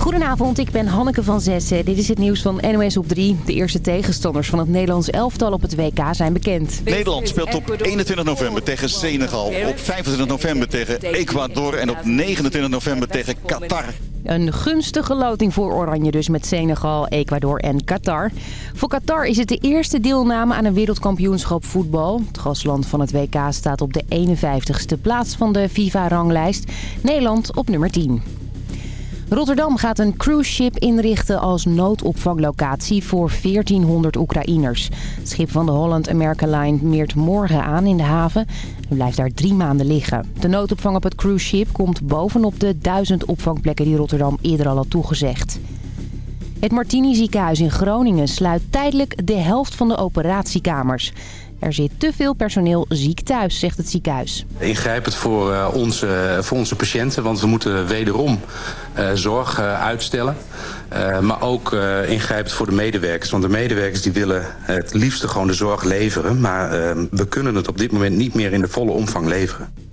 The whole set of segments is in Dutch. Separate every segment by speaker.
Speaker 1: Goedenavond, ik ben Hanneke van Zessen. Dit is het nieuws van NOS op 3. De eerste tegenstanders van het Nederlands elftal op het WK zijn bekend.
Speaker 2: Nederland speelt op 21 november tegen Senegal. Op 25 november tegen Ecuador. En op 29 november tegen Qatar.
Speaker 1: Een gunstige loting voor Oranje dus met Senegal, Ecuador en Qatar. Voor Qatar is het de eerste deelname aan een wereldkampioenschap voetbal. Het gastland van het WK staat op de 51ste plaats van de FIFA-ranglijst. Nederland op nummer 10. Rotterdam gaat een cruise ship inrichten als noodopvanglocatie voor 1400 Oekraïners. Het schip van de Holland America Line meert morgen aan in de haven en blijft daar drie maanden liggen. De noodopvang op het cruise ship komt bovenop de duizend opvangplekken die Rotterdam eerder al had toegezegd. Het Martini ziekenhuis in Groningen sluit tijdelijk de helft van de operatiekamers. Er zit te veel personeel ziek thuis, zegt het ziekenhuis.
Speaker 3: Ingrijpend voor, uh, onze, voor onze patiënten, want we moeten wederom uh, zorg uitstellen. maar ook ingrijpend voor de medewerkers. Want de medewerkers die willen het liefste gewoon de zorg leveren. Maar we kunnen het op dit moment niet meer in de volle omvang leveren.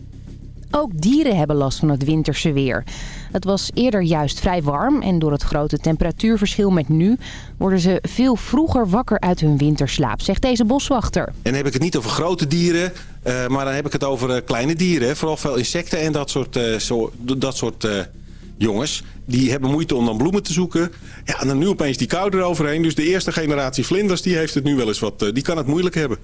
Speaker 1: Ook dieren hebben last van het winterse weer. Het was eerder juist vrij warm en door het grote temperatuurverschil met nu... worden ze veel vroeger wakker uit hun winterslaap, zegt deze boswachter. En
Speaker 4: dan heb ik het niet over grote dieren, uh, maar dan heb ik het over uh, kleine dieren. Vooral veel insecten en dat soort, zo, dat soort jongens. Die hebben moeite om dan bloemen te zoeken. Ja, en dan nu opeens die kou eroverheen. Dus de eerste generatie vlinders die heeft het nu wel eens wat... die kan het moeilijk hebben.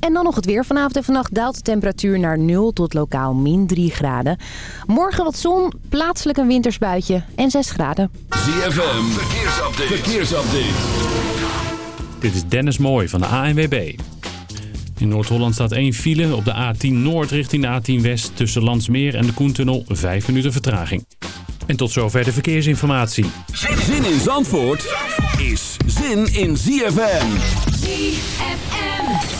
Speaker 1: En dan nog het weer. Vanavond en vannacht daalt de temperatuur naar 0 tot lokaal min 3 graden. Morgen wat zon, plaatselijk een wintersbuitje en 6 graden.
Speaker 5: ZFM, verkeersupdate. verkeersupdate.
Speaker 6: Dit is Dennis Mooij van de ANWB. In Noord-Holland staat één file op de A10 Noord richting de A10 West... tussen Landsmeer en de Koentunnel, 5 minuten vertraging. En tot zover de verkeersinformatie.
Speaker 5: Zin in Zandvoort is zin in ZFM.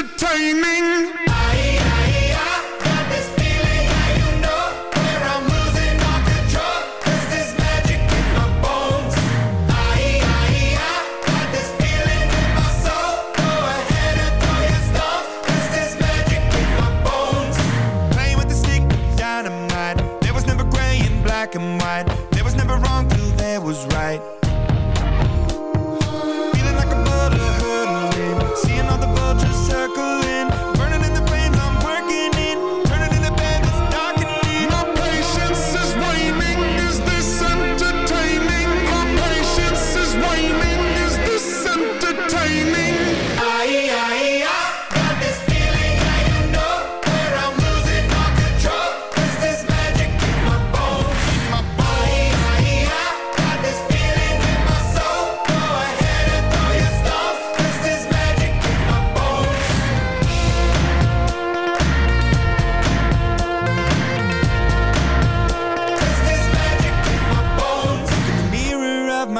Speaker 7: entertaining?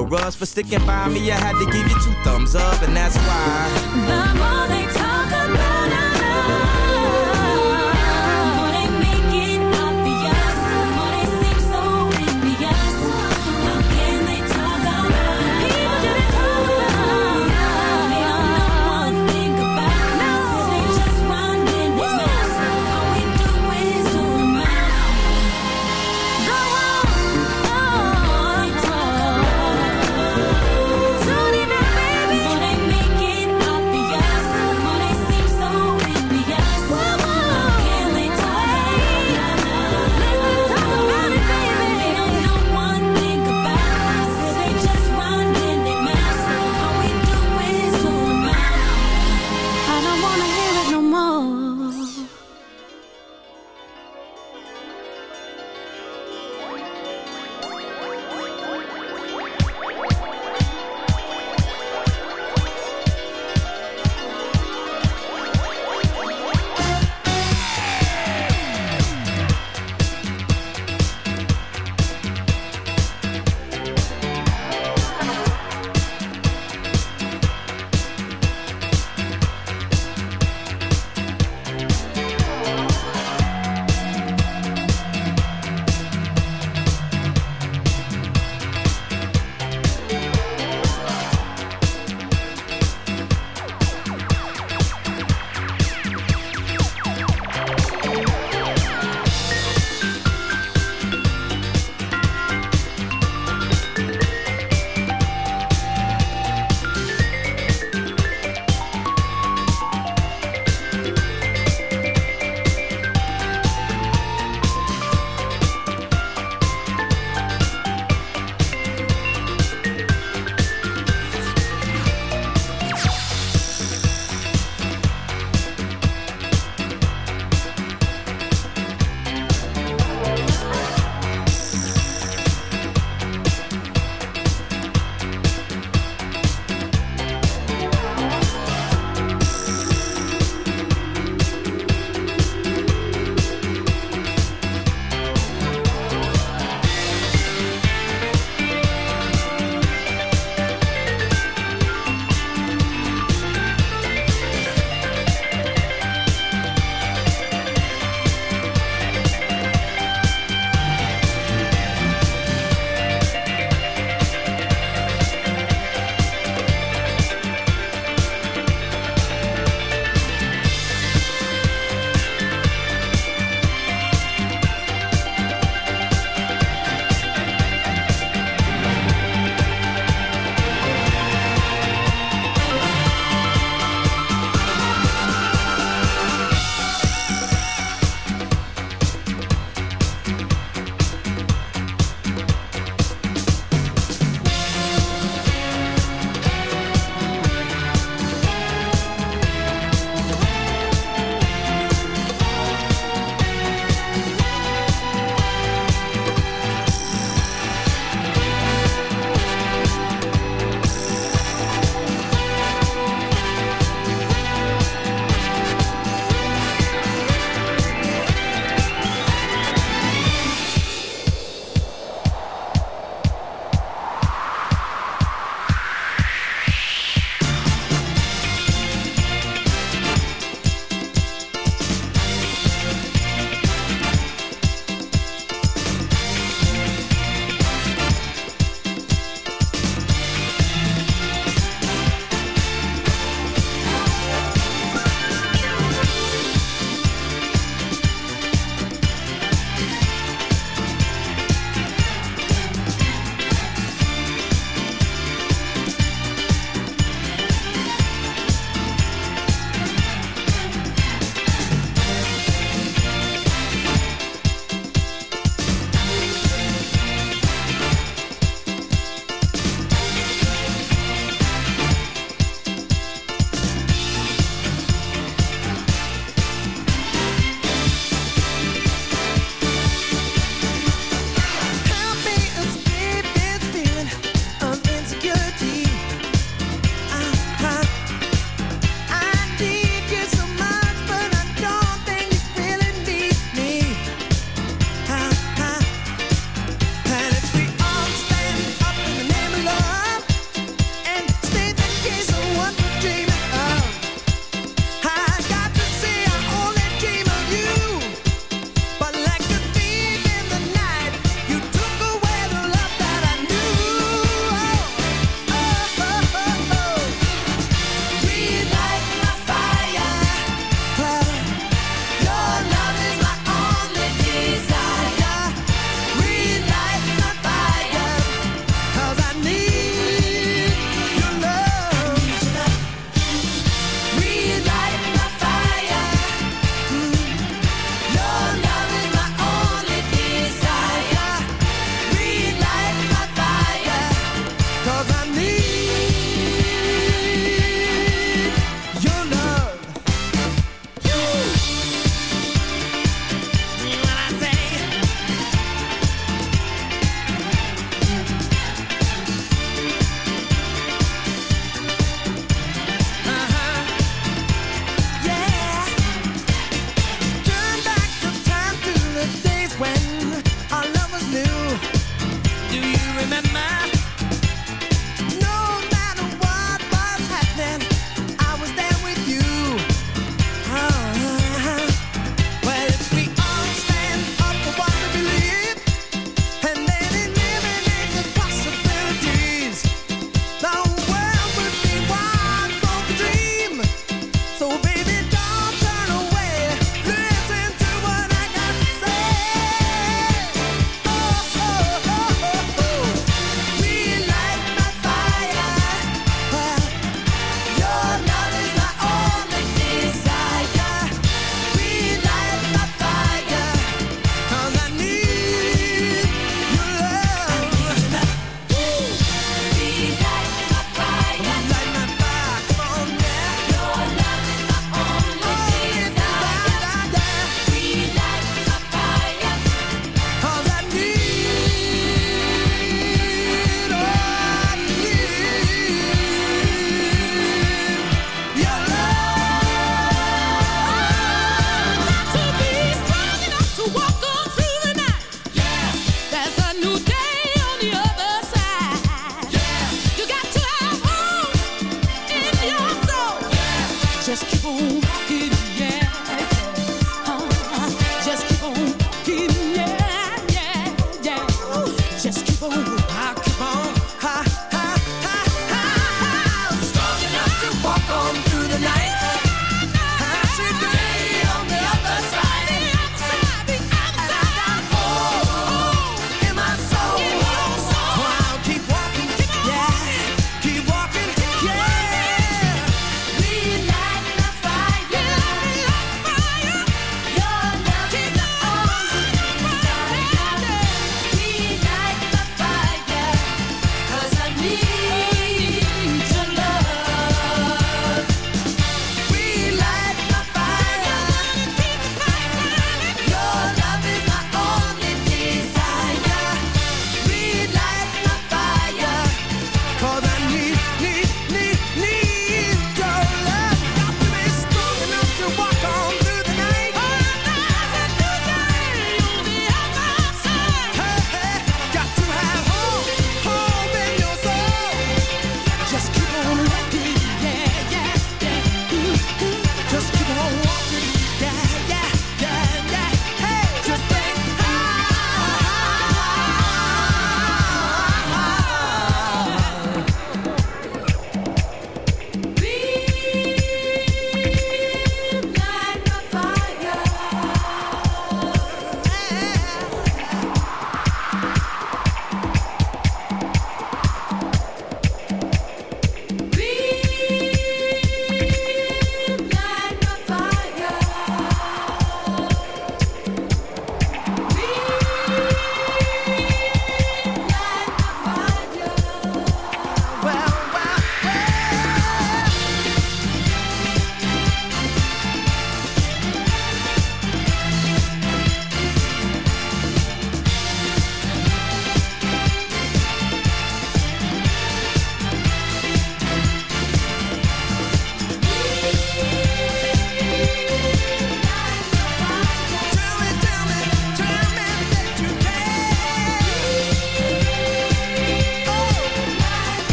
Speaker 8: for us for sticking by me. I had to give you two thumbs up, and that's why.
Speaker 9: The more they talk about.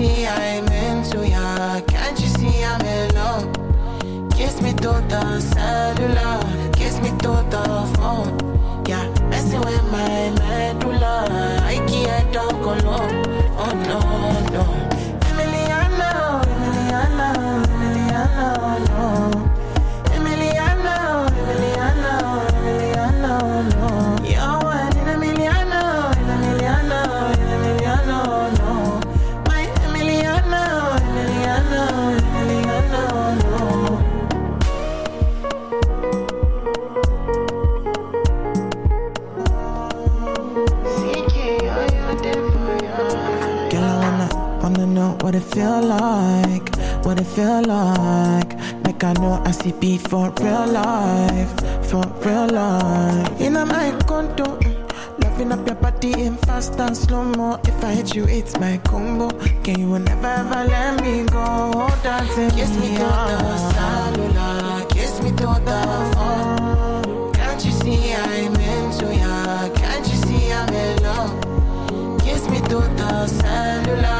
Speaker 10: see I'm into ya? Can't you see I'm in love? Kiss me through the cellular, kiss me through the phone CP for real life, for real life. In a my condo, loving up your body in fast and slow mo. If I hit you, it's my combo. Can you never ever let me go? Dancing kiss me, me to the cellular, kiss me to the phone. Can't you see I'm into ya? Can't you see I'm in love? Kiss me to the cellular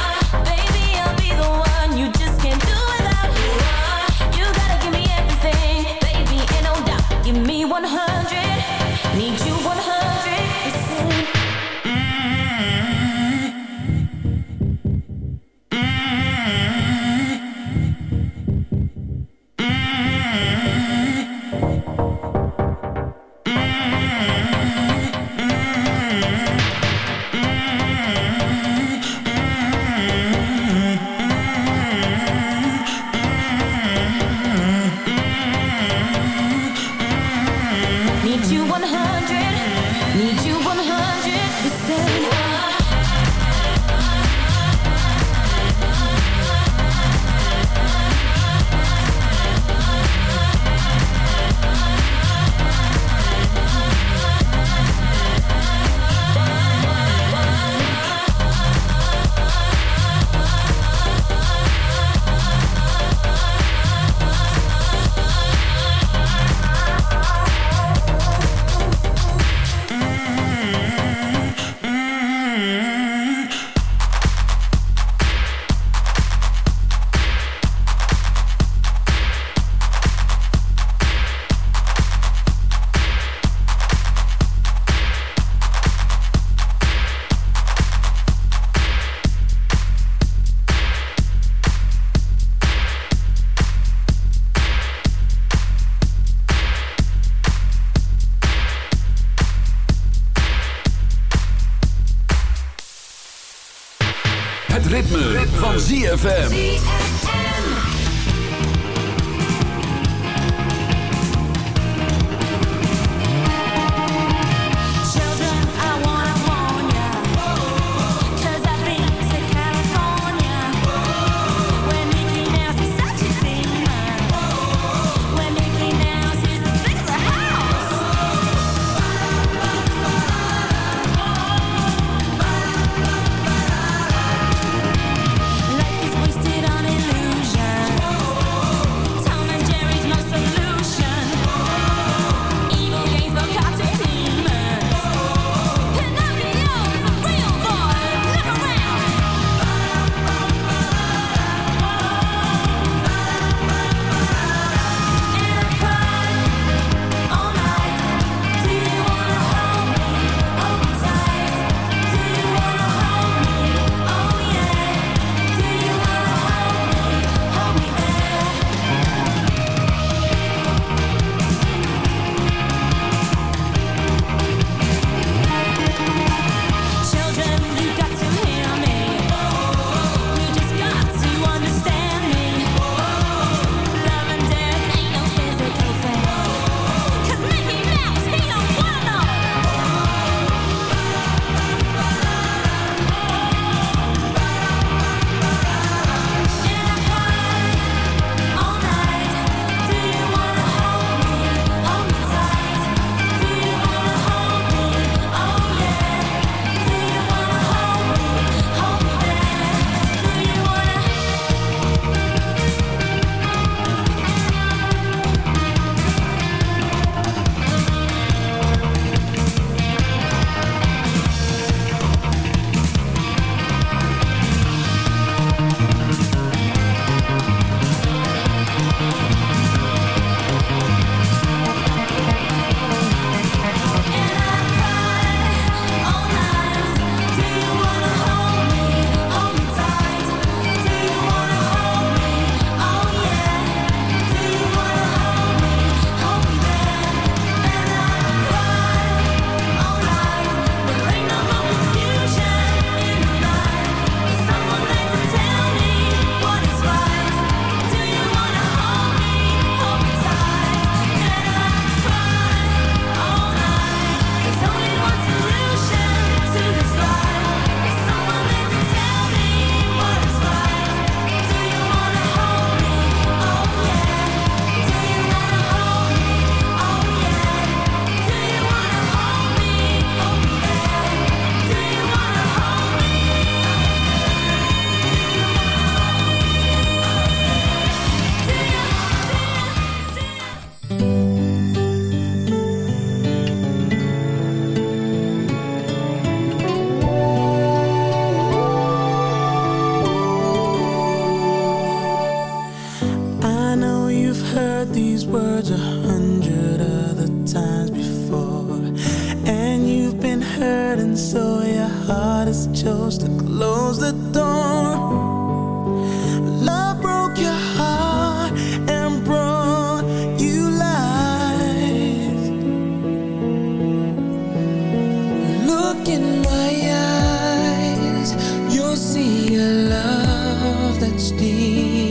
Speaker 5: Het ritme, van ZFM.
Speaker 11: in my eyes. You'll see a love that's deep.